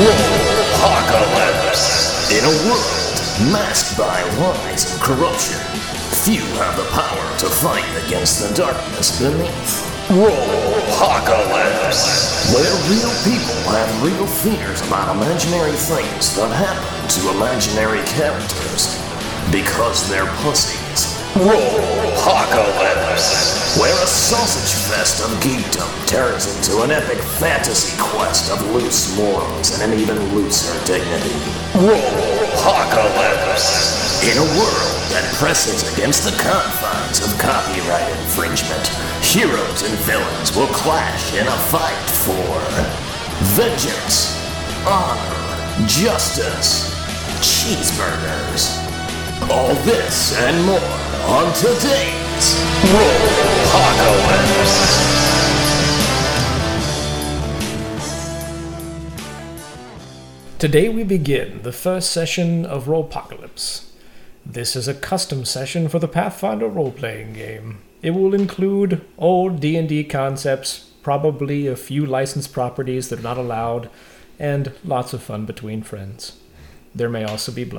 Apocalypse! In a world masked by lies and corruption, few have the power to fight against the darkness beneath. Roll Apocalypse! Where real people have real fears about imaginary things that happen to imaginary characters because they're pussies. Roll Apocalypse! Sausage fest of geekdom turns into an epic fantasy quest of loose morals and an even looser dignity. Rolepocalypse! In a world that presses against the confines of copyright infringement, heroes and villains will clash in a fight for vengeance, honor, justice, cheeseburgers. All this and more on today's Rolepocalypse. Today we begin the first session of Rolepocalypse. This is a custom session for the Pathfinder role-playing game. It will include old D&D concepts, probably a few licensed properties that are not allowed, and lots of fun between friends. There may also be blood.